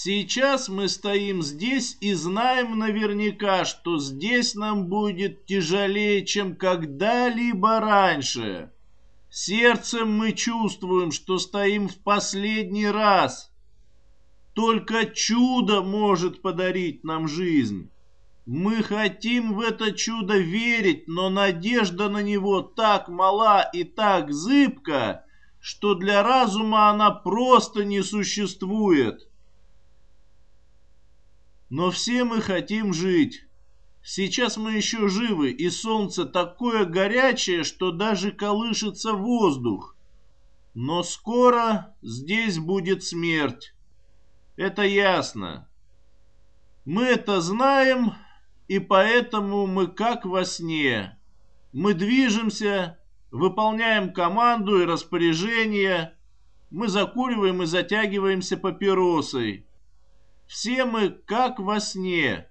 Сейчас мы стоим здесь и знаем наверняка, что здесь нам будет тяжелее, чем когда-либо раньше. Сердцем мы чувствуем, что стоим в последний раз. Только чудо может подарить нам жизнь. Мы хотим в это чудо верить, но надежда на него так мала и так зыбка, что для разума она просто не существует. Но все мы хотим жить. Сейчас мы еще живы, и солнце такое горячее, что даже колышется воздух. Но скоро здесь будет смерть. Это ясно. Мы это знаем, и поэтому мы как во сне. Мы движемся, выполняем команду и распоряжения. Мы закуриваем и затягиваемся папиросой. Все мы как во сне.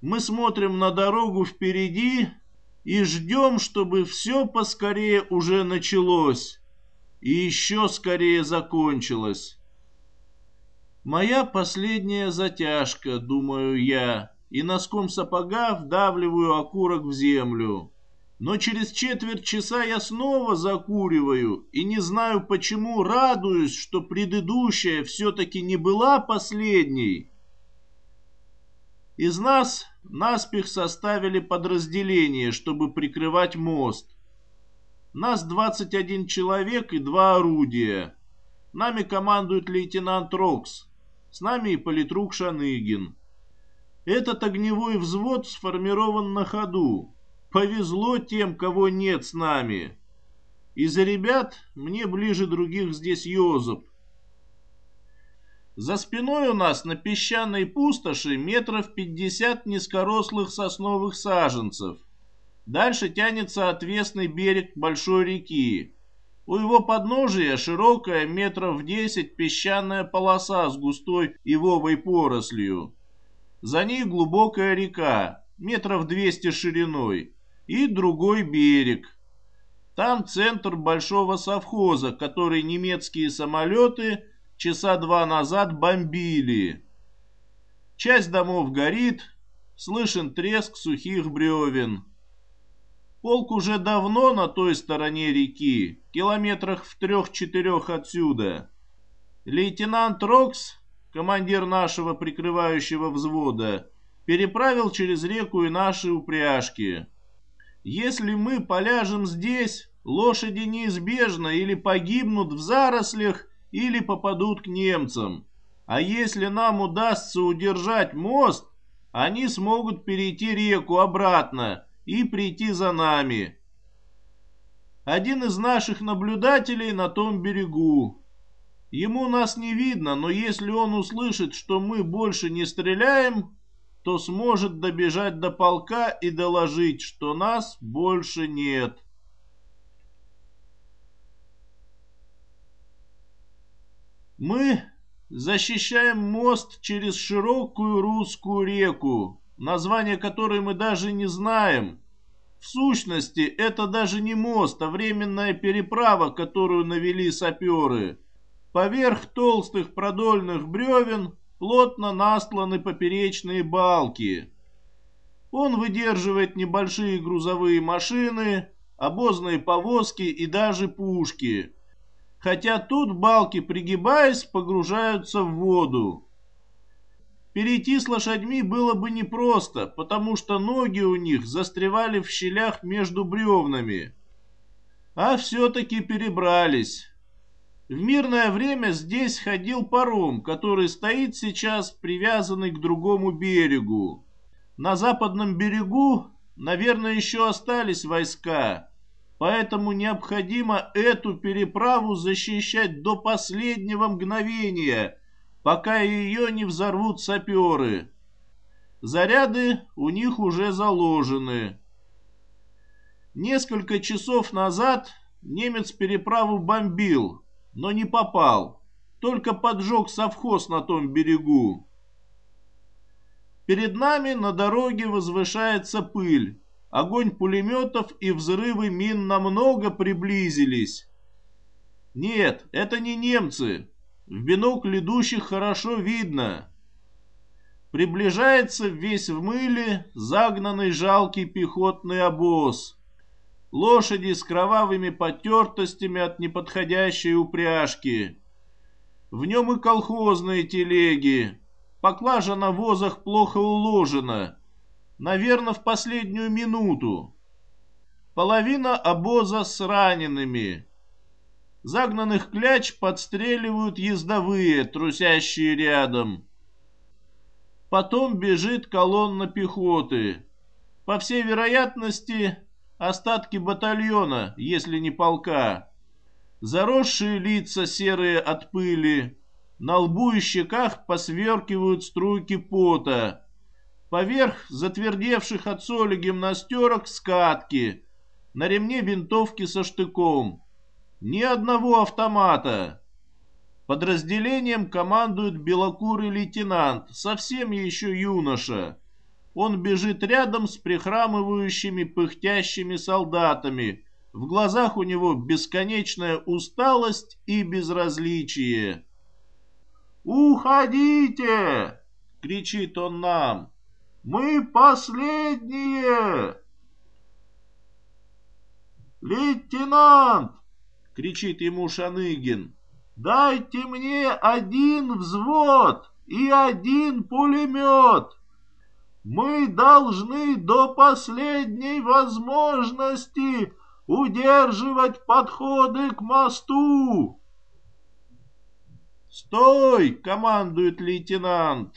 Мы смотрим на дорогу впереди и ждем, чтобы все поскорее уже началось и еще скорее закончилось. Моя последняя затяжка, думаю я, и носком сапога вдавливаю окурок в землю. Но через четверть часа я снова закуриваю и не знаю почему радуюсь, что предыдущая все-таки не была последней. Из нас наспех составили подразделение, чтобы прикрывать мост. Нас 21 человек и два орудия. Нами командует лейтенант Рокс. С нами и политрук Шаныгин. Этот огневой взвод сформирован на ходу. Повезло тем, кого нет с нами. Из-за ребят мне ближе других здесь Йозеп. За спиной у нас на песчаной пустоши метров пятьдесят низкорослых сосновых саженцев. Дальше тянется отвесный берег большой реки. У его подножия широкая метров десять песчаная полоса с густой ивовой порослью. За ней глубокая река, метров двести шириной и другой берег. Там центр большого совхоза, который немецкие самолеты часа два назад бомбили. Часть домов горит, слышен треск сухих бревен. Полк уже давно на той стороне реки, километрах в трех-четырех отсюда. Лейтенант Рокс, командир нашего прикрывающего взвода, переправил через реку и наши упряжки. Если мы поляжем здесь, лошади неизбежно или погибнут в зарослях, или попадут к немцам. А если нам удастся удержать мост, они смогут перейти реку обратно и прийти за нами. Один из наших наблюдателей на том берегу. Ему нас не видно, но если он услышит, что мы больше не стреляем, то сможет добежать до полка и доложить, что нас больше нет. Мы защищаем мост через широкую русскую реку, название которой мы даже не знаем. В сущности, это даже не мост, а временная переправа, которую навели саперы. Поверх толстых продольных бревен плотно настланы поперечные балки. Он выдерживает небольшие грузовые машины, обозные повозки и даже пушки. Хотя тут балки, пригибаясь, погружаются в воду. Перейти с лошадьми было бы непросто, потому что ноги у них застревали в щелях между бревнами. А все-таки перебрались. В мирное время здесь ходил паром, который стоит сейчас привязанный к другому берегу. На западном берегу, наверное, еще остались войска, поэтому необходимо эту переправу защищать до последнего мгновения, пока ее не взорвут саперы. Заряды у них уже заложены. Несколько часов назад немец переправу бомбил, но не попал. Только поджег совхоз на том берегу. Перед нами на дороге возвышается пыль. Огонь пулеметов и взрывы мин намного приблизились. Нет, это не немцы. В бинокль идущих хорошо видно. Приближается весь в мыле загнанный жалкий пехотный обоз. Лошади с кровавыми потертостями от неподходящей упряжки. В нем и колхозные телеги. Поклажа на возах плохо уложена. Наверное, в последнюю минуту. Половина обоза с ранеными. Загнанных кляч подстреливают ездовые, трусящие рядом. Потом бежит колонна пехоты. По всей вероятности, остатки батальона, если не полка. Заросшие лица серые от пыли. На лбу и щеках посверкивают струйки пота. Поверх затвердевших от соли гимнастерок скатки. На ремне винтовки со штыком. Ни одного автомата. Подразделением командует белокурый лейтенант, совсем еще юноша. Он бежит рядом с прихрамывающими, пыхтящими солдатами. В глазах у него бесконечная усталость и безразличие. «Уходите!» — кричит он нам. «Мы последние!» «Лейтенант!» — кричит ему Шаныгин. «Дайте мне один взвод и один пулемет! Мы должны до последней возможности удерживать подходы к мосту!» «Стой!» — командует лейтенант.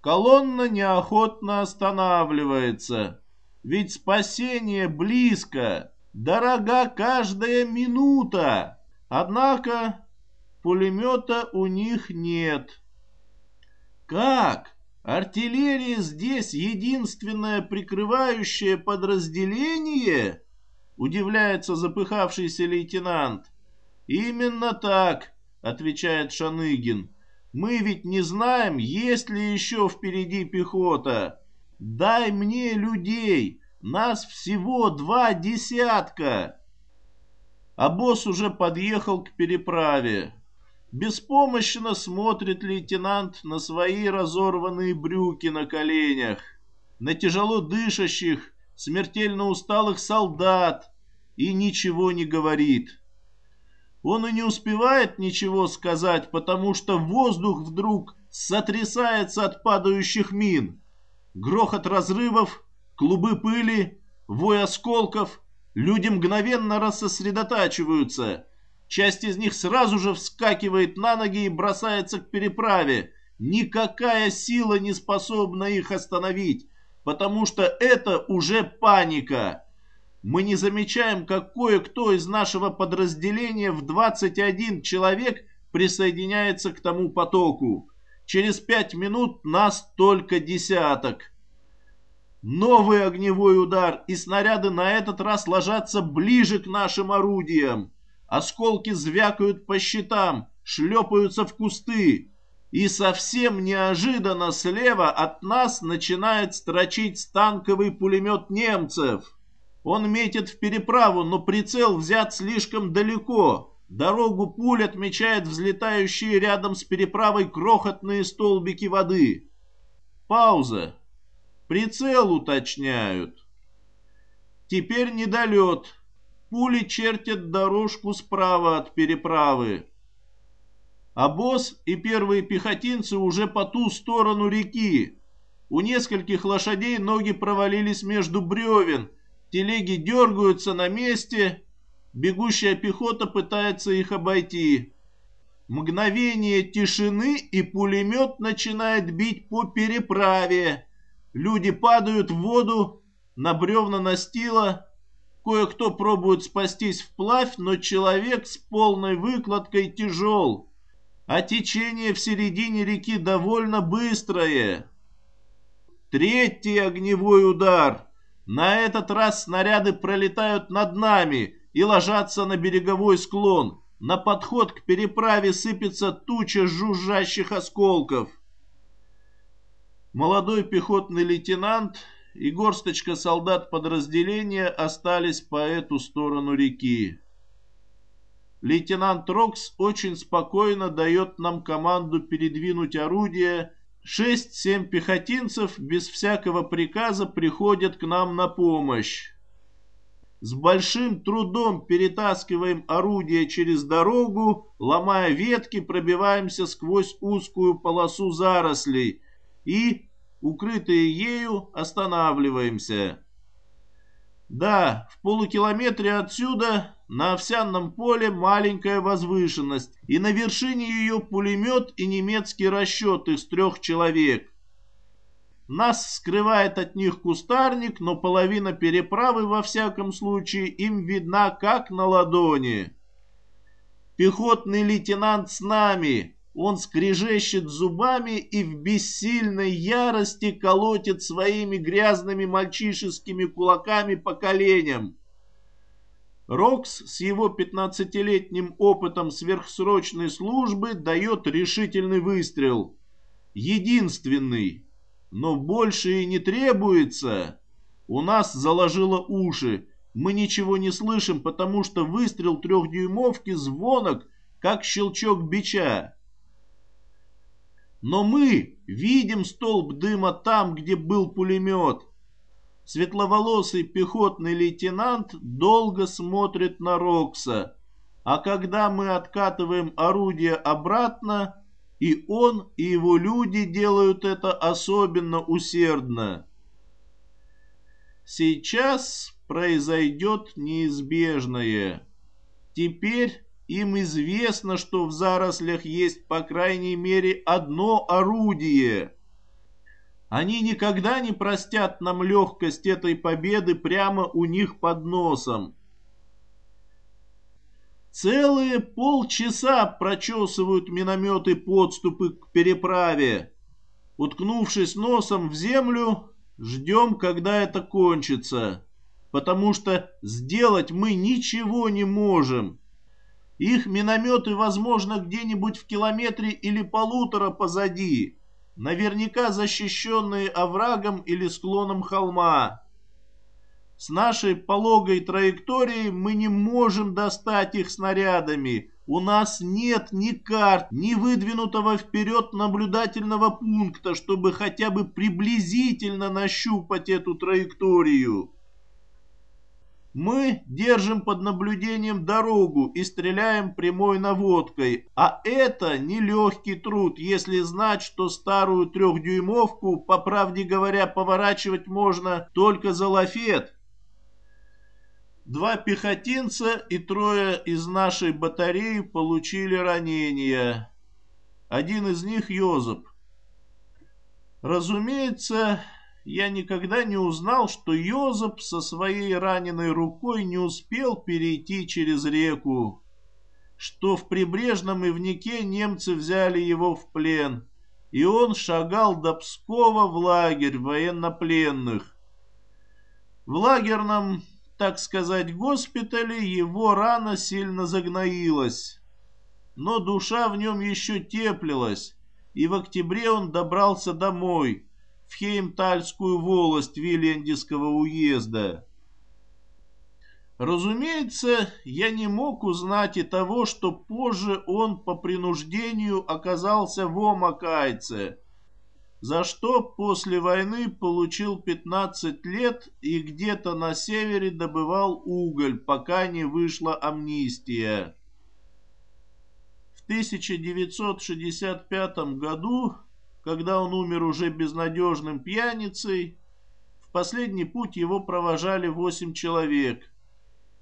Колонна неохотно останавливается, ведь спасение близко. Дорога каждая минута. Однако пулемета у них нет. Как? Артиллерия здесь единственное прикрывающее подразделение? Удивляется запыхавшийся лейтенант. Именно так, отвечает Шаныгин. Мы ведь не знаем, есть ли еще впереди пехота. Дай мне людей, нас всего два десятка. А уже подъехал к переправе. Беспомощно смотрит лейтенант на свои разорванные брюки на коленях, на тяжело дышащих, смертельно усталых солдат и ничего не говорит. Он и не успевает ничего сказать, потому что воздух вдруг сотрясается от падающих мин. Грохот разрывов, клубы пыли, вой осколков. Люди мгновенно рассосредотачиваются. Часть из них сразу же вскакивает на ноги и бросается к переправе. Никакая сила не способна их остановить, потому что это уже паника. Мы не замечаем, как кое-кто из нашего подразделения в 21 человек присоединяется к тому потоку. Через пять минут нас только десяток. Новый огневой удар, и снаряды на этот раз ложатся ближе к нашим орудиям. Осколки звякают по щитам, шлепаются в кусты. И совсем неожиданно слева от нас начинает строчить станковый пулемет немцев. Он метит в переправу, но прицел взят слишком далеко. Дорогу пуль отмечает взлетающие рядом с переправой крохотные столбики воды. Пауза. Прицел уточняют. Теперь недолет. Пули чертят дорожку справа от переправы. А босс и первые пехотинцы уже по ту сторону реки. У нескольких лошадей ноги провалились между бревен. Телеги дергаются на месте. Бегущая пехота пытается их обойти. Мгновение тишины, и пулемет начинает бить по переправе. Люди падают в воду, на бревна настила. Кое-кто пробует спастись вплавь, но человек с полной выкладкой тяжел. А течение в середине реки довольно быстрое. Третий огневой удар. На этот раз снаряды пролетают над нами и ложатся на береговой склон. На подход к переправе сыпется туча жужжащих осколков. Молодой пехотный лейтенант и горсточка солдат подразделения остались по эту сторону реки. лейтенант Рокс очень спокойно дает нам команду передвинуть орудие. Шесть-семь пехотинцев без всякого приказа приходят к нам на помощь. С большим трудом перетаскиваем орудие через дорогу, ломая ветки, пробиваемся сквозь узкую полосу зарослей и, укрытые ею, останавливаемся. Да, в полукилометре отсюда на овсянном поле маленькая возвышенность, и на вершине ее пулемет и немецкий расчет из трех человек. Нас скрывает от них кустарник, но половина переправы, во всяком случае, им видна как на ладони. Пехотный лейтенант с нами. Он скрежещет зубами и в бессильной ярости колотит своими грязными мальчишескими кулаками по коленям. Рокс с его 15-летним опытом сверхсрочной службы дает решительный выстрел. Единственный. Но больше и не требуется. У нас заложило уши. Мы ничего не слышим, потому что выстрел трехдюймовки звонок, как щелчок бича. Но мы видим столб дыма там, где был пулемет. Светловолосый пехотный лейтенант долго смотрит на Рокса, а когда мы откатываем орудие обратно, и он, и его люди делают это особенно усердно. Сейчас произойдет неизбежное. Теперь им известно, что в зарослях есть по крайней мере одно орудие. Они никогда не простят нам легкость этой победы прямо у них под носом. Целые полчаса прочесывают минометы подступы к переправе. Уткнувшись носом в землю, ждем, когда это кончится, потому что сделать мы ничего не можем. Их минометы, возможно, где-нибудь в километре или полутора позади, наверняка защищенные оврагом или склоном холма. С нашей пологой траекторией мы не можем достать их снарядами. У нас нет ни карт, ни выдвинутого вперед наблюдательного пункта, чтобы хотя бы приблизительно нащупать эту траекторию. Мы держим под наблюдением дорогу и стреляем прямой наводкой, а это нелегкий труд, если знать, что старую трехдюймовку, по правде говоря, поворачивать можно только за лафет. Два пехотинца и трое из нашей батареи получили ранения. Один из них Йозеп. Разумеется, я никогда не узнал, что Йозеп со своей раненой рукой не успел перейти через реку, что в прибрежном Ивнике немцы взяли его в плен, и он шагал до Пскова в лагерь военнопленных. В лагерном так сказать, госпитале его рана сильно загноилась. Но душа в нем еще теплилась, и в октябре он добрался домой, в Хеймтальскую волость Вильяндиского уезда. Разумеется, я не мог узнать и того, что позже он по принуждению оказался в Омакайце, за что после войны получил 15 лет и где-то на севере добывал уголь, пока не вышла амнистия. В 1965 году, когда он умер уже безнадежным пьяницей, в последний путь его провожали 8 человек.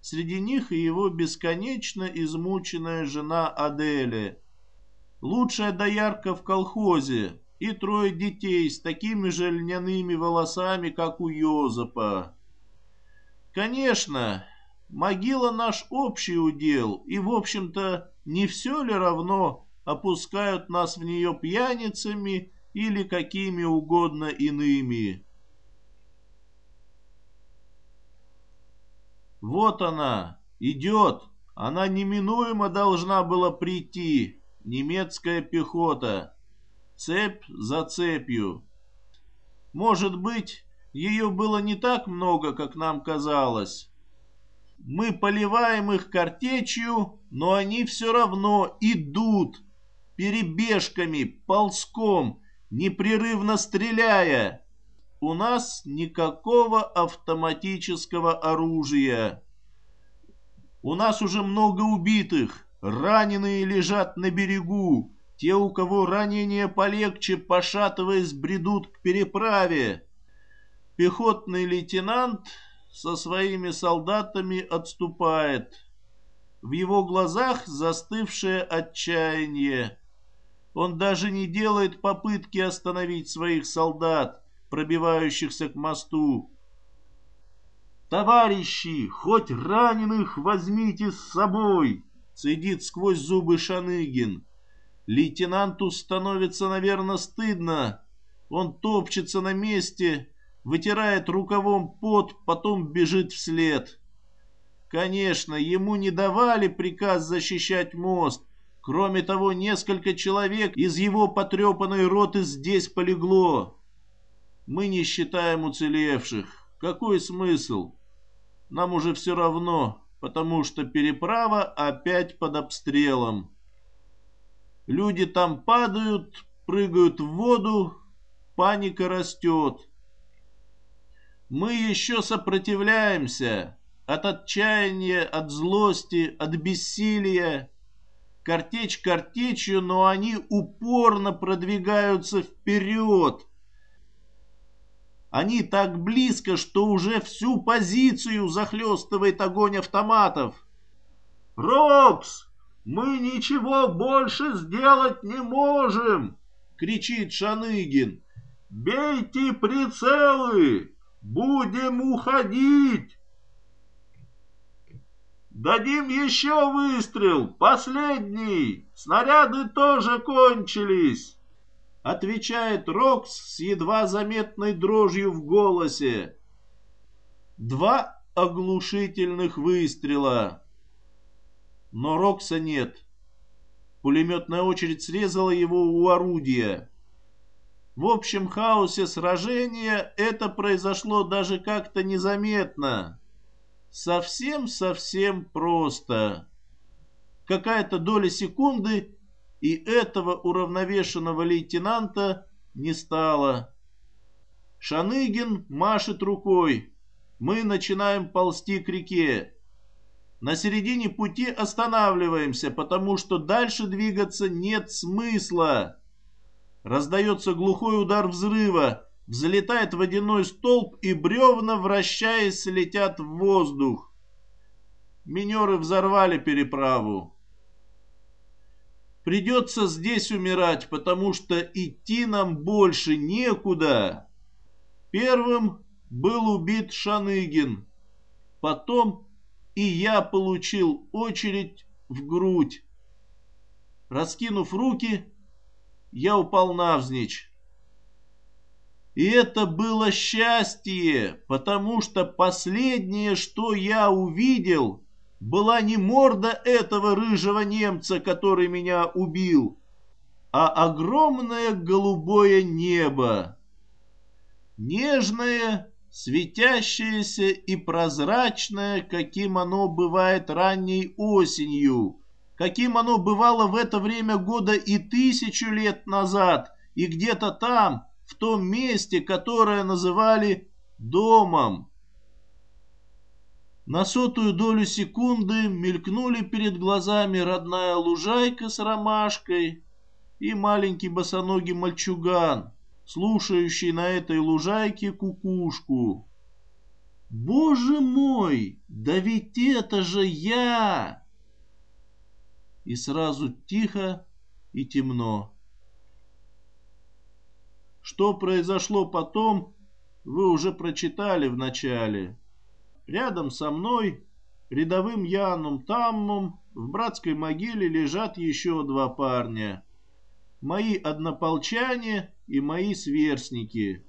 Среди них и его бесконечно измученная жена Аделя. Лучшая доярка в колхозе, и трое детей с такими же льняными волосами, как у Йозепа. Конечно, могила наш общий удел, и, в общем-то, не все ли равно опускают нас в нее пьяницами или какими угодно иными. Вот она, идет, она неминуемо должна была прийти, немецкая пехота цепь за цепью. Может быть, ее было не так много, как нам казалось. Мы поливаем их картечью, но они все равно идут перебежками, ползком, непрерывно стреляя. У нас никакого автоматического оружия. У нас уже много убитых, раненые лежат на берегу. Те, у кого ранения полегче, пошатываясь, бредут к переправе. Пехотный лейтенант со своими солдатами отступает. В его глазах застывшее отчаяние. Он даже не делает попытки остановить своих солдат, пробивающихся к мосту. «Товарищи, хоть раненых возьмите с собой!» — цедит сквозь зубы Шаныгин. Лейтенанту становится, наверное, стыдно. Он топчется на месте, вытирает рукавом пот, потом бежит вслед. Конечно, ему не давали приказ защищать мост. Кроме того, несколько человек из его потрепанной роты здесь полегло. Мы не считаем уцелевших. Какой смысл? Нам уже все равно, потому что переправа опять под обстрелом. Люди там падают, прыгают в воду, паника растет. Мы еще сопротивляемся от отчаяния, от злости, от бессилия. Картечь картечью, но они упорно продвигаются вперед. Они так близко, что уже всю позицию захлестывает огонь автоматов. «Рокс, «Мы ничего больше сделать не можем!» — кричит Шаныгин. «Бейте прицелы! Будем уходить!» «Дадим еще выстрел! Последний! Снаряды тоже кончились!» Отвечает Рокс с едва заметной дрожью в голосе. Два оглушительных выстрела но Рокса нет. Пулеметная очередь срезала его у орудия. В общем хаосе сражения это произошло даже как-то незаметно. Совсем-совсем просто. Какая-то доля секунды, и этого уравновешенного лейтенанта не стало. Шаныгин машет рукой. Мы начинаем ползти к реке. На середине пути останавливаемся, потому что дальше двигаться нет смысла. Раздается глухой удар взрыва, взлетает водяной столб и бревна, вращаясь, летят в воздух. Минеры взорвали переправу. Придется здесь умирать, потому что идти нам больше некуда. Первым был убит Шаныгин, потом и я получил очередь в грудь. Раскинув руки, я упал навзничь. И это было счастье, потому что последнее, что я увидел, была не морда этого рыжего немца, который меня убил, а огромное голубое небо. Нежное светящееся и прозрачное, каким оно бывает ранней осенью, каким оно бывало в это время года и тысячу лет назад, и где-то там, в том месте, которое называли домом. На сотую долю секунды мелькнули перед глазами родная лужайка с ромашкой и маленький босоногий мальчуган — слушающий на этой лужайке кукушку. «Боже мой, да ведь это же я!» И сразу тихо и темно. Что произошло потом, вы уже прочитали в начале. Рядом со мной, рядовым Яном Таммом, в братской могиле лежат еще два парня. Мои однополчане и мои сверстники.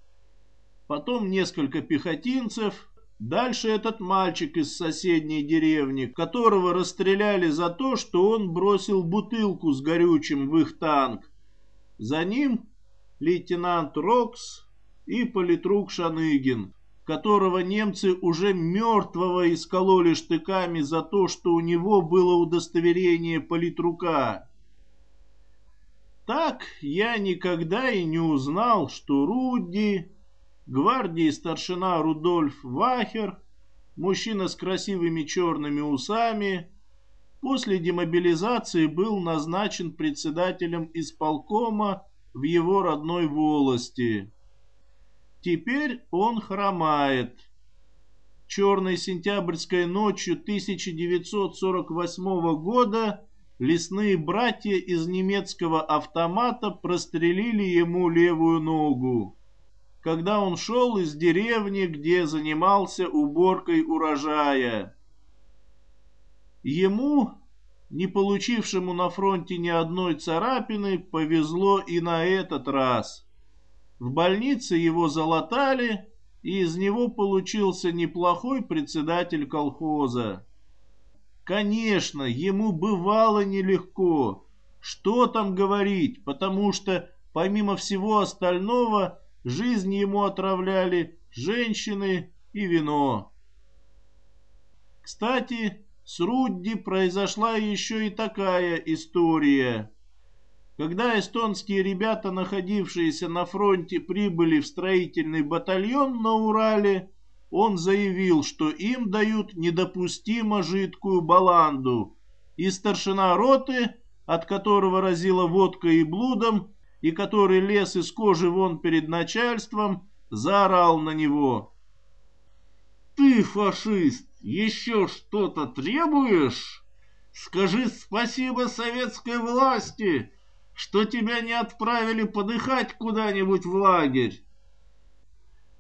Потом несколько пехотинцев, дальше этот мальчик из соседней деревни, которого расстреляли за то, что он бросил бутылку с горючим в их танк. За ним лейтенант Рокс и политрук Шаныгин. которого немцы уже мертвого искололи штыками за то, что у него было удостоверение политрука. Так я никогда и не узнал, что Рудди, гвардии старшина Рудольф Вахер, мужчина с красивыми черными усами, после демобилизации был назначен председателем исполкома в его родной волости. Теперь он хромает. Черной сентябрьской ночью 1948 года лесные братья из немецкого автомата прострелили ему левую ногу, когда он шел из деревни, где занимался уборкой урожая. Ему, не получившему на фронте ни одной царапины, повезло и на этот раз – в больнице его залатали, и из него получился неплохой председатель колхоза. Конечно, ему бывало нелегко. Что там говорить, потому что, помимо всего остального, жизнь ему отравляли женщины и вино. Кстати, с Рудди произошла еще и такая история. Когда эстонские ребята, находившиеся на фронте, прибыли в строительный батальон на Урале, он заявил, что им дают недопустимо жидкую баланду, и старшина роты, от которого разило водкой и блудом, и который лез из кожи вон перед начальством, заорал на него. «Ты, фашист, еще что-то требуешь? Скажи спасибо советской власти!» что тебя не отправили подыхать куда-нибудь в лагерь.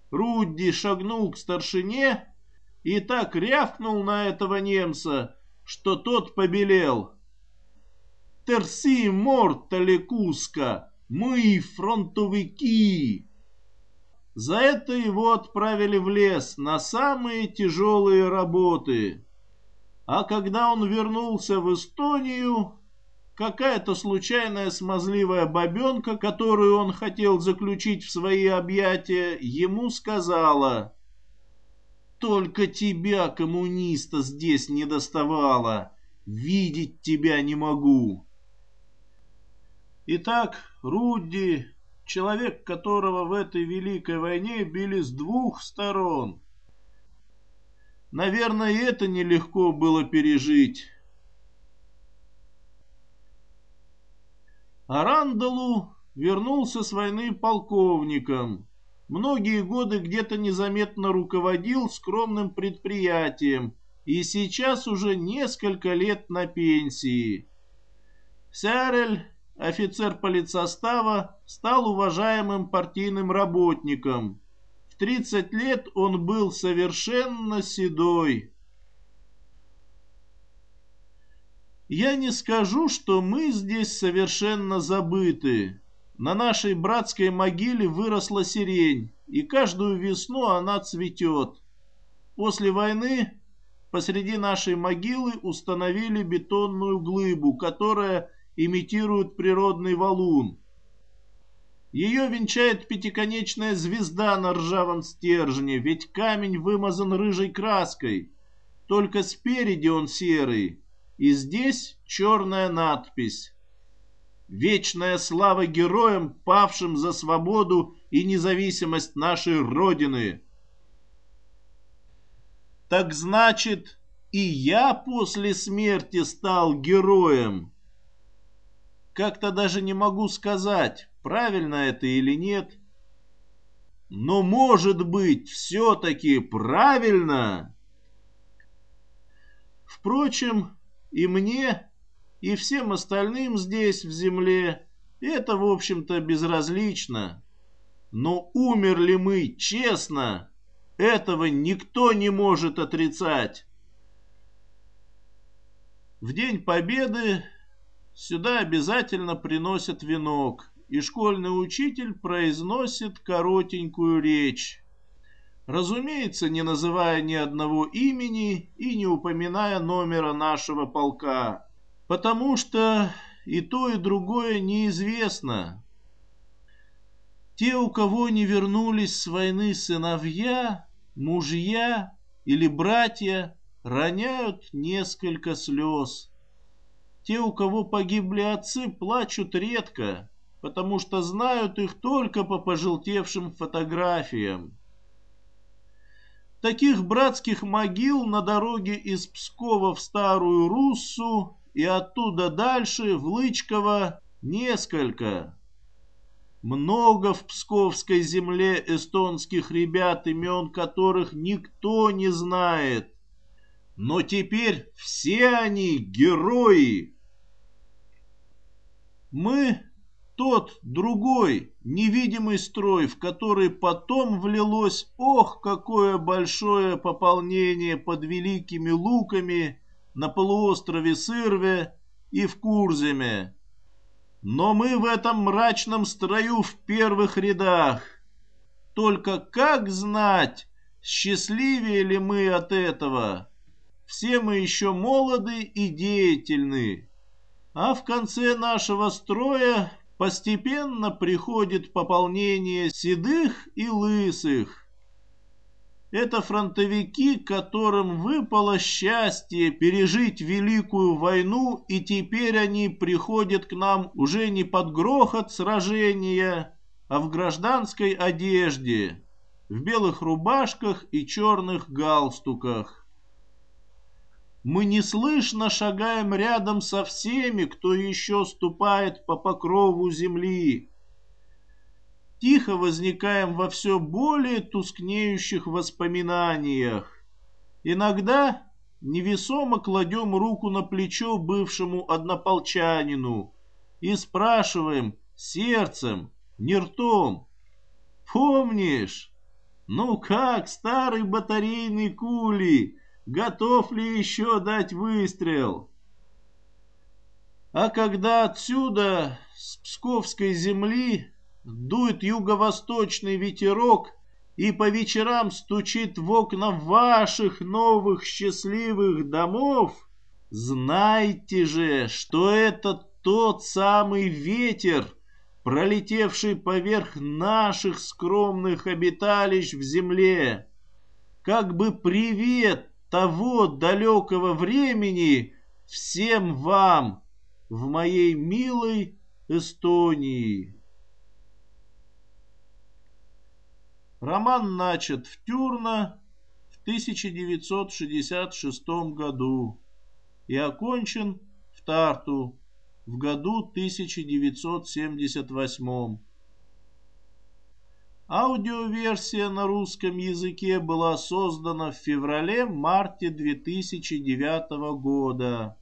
Рудди шагнул к старшине и так рявкнул на этого немца, что тот побелел. «Терси морта лекуска, мы фронтовики!» За это его отправили в лес на самые тяжелые работы. А когда он вернулся в Эстонию, какая-то случайная смазливая бабенка, которую он хотел заключить в свои объятия, ему сказала «Только тебя, коммуниста, здесь не доставало, видеть тебя не могу». Итак, Рудди, человек, которого в этой великой войне били с двух сторон. Наверное, это нелегко было пережить. Арандалу вернулся с войны полковником. Многие годы где-то незаметно руководил скромным предприятием и сейчас уже несколько лет на пенсии. Сярель, офицер политсостава, стал уважаемым партийным работником. В 30 лет он был совершенно седой. Я не скажу, что мы здесь совершенно забыты. На нашей братской могиле выросла сирень, и каждую весну она цветет. После войны посреди нашей могилы установили бетонную глыбу, которая имитирует природный валун. Ее венчает пятиконечная звезда на ржавом стержне, ведь камень вымазан рыжей краской. Только спереди он серый, и здесь черная надпись «Вечная слава героям, павшим за свободу и независимость нашей Родины». Так значит, и я после смерти стал героем. Как-то даже не могу сказать, правильно это или нет. Но может быть все-таки правильно? Впрочем, и мне, и всем остальным здесь, в земле, это, в общем-то, безразлично. Но умерли мы честно, этого никто не может отрицать. В День Победы сюда обязательно приносят венок, и школьный учитель произносит коротенькую речь разумеется, не называя ни одного имени и не упоминая номера нашего полка, потому что и то, и другое неизвестно. Те, у кого не вернулись с войны сыновья, мужья или братья роняют несколько слез. Те, у кого погибли отцы, плачут редко, потому что знают их только по пожелтевшим фотографиям. Таких братских могил на дороге из Пскова в Старую Руссу и оттуда дальше, в Лычково, несколько. Много в Псковской земле эстонских ребят, имен которых никто не знает. Но теперь все они герои. Мы тот другой невидимый строй, в который потом влилось, ох, какое большое пополнение под Великими Луками на полуострове Сырве и в Курземе. Но мы в этом мрачном строю в первых рядах. Только как знать, счастливее ли мы от этого? Все мы еще молоды и деятельны. А в конце нашего строя постепенно приходит пополнение седых и лысых. Это фронтовики, которым выпало счастье пережить Великую войну, и теперь они приходят к нам уже не под грохот сражения, а в гражданской одежде, в белых рубашках и черных галстуках. Мы неслышно шагаем рядом со всеми, кто еще ступает по покрову земли. Тихо возникаем во все более тускнеющих воспоминаниях. Иногда невесомо кладем руку на плечо бывшему однополчанину и спрашиваем сердцем, не ртом. «Помнишь? Ну как, старый батарейный кули?» Готов ли еще дать выстрел. А когда отсюда, с Псковской земли, дует юго-восточный ветерок и по вечерам стучит в окна ваших новых счастливых домов, знайте же, что это тот самый ветер, пролетевший поверх наших скромных обиталищ в земле. Как бы привет того далекого времени всем вам в моей милой Эстонии. Роман начат в Тюрно в 1966 году и окончен в Тарту в году 1978. Аудиоверсия на русском языке была создана в феврале-марте 2009 года.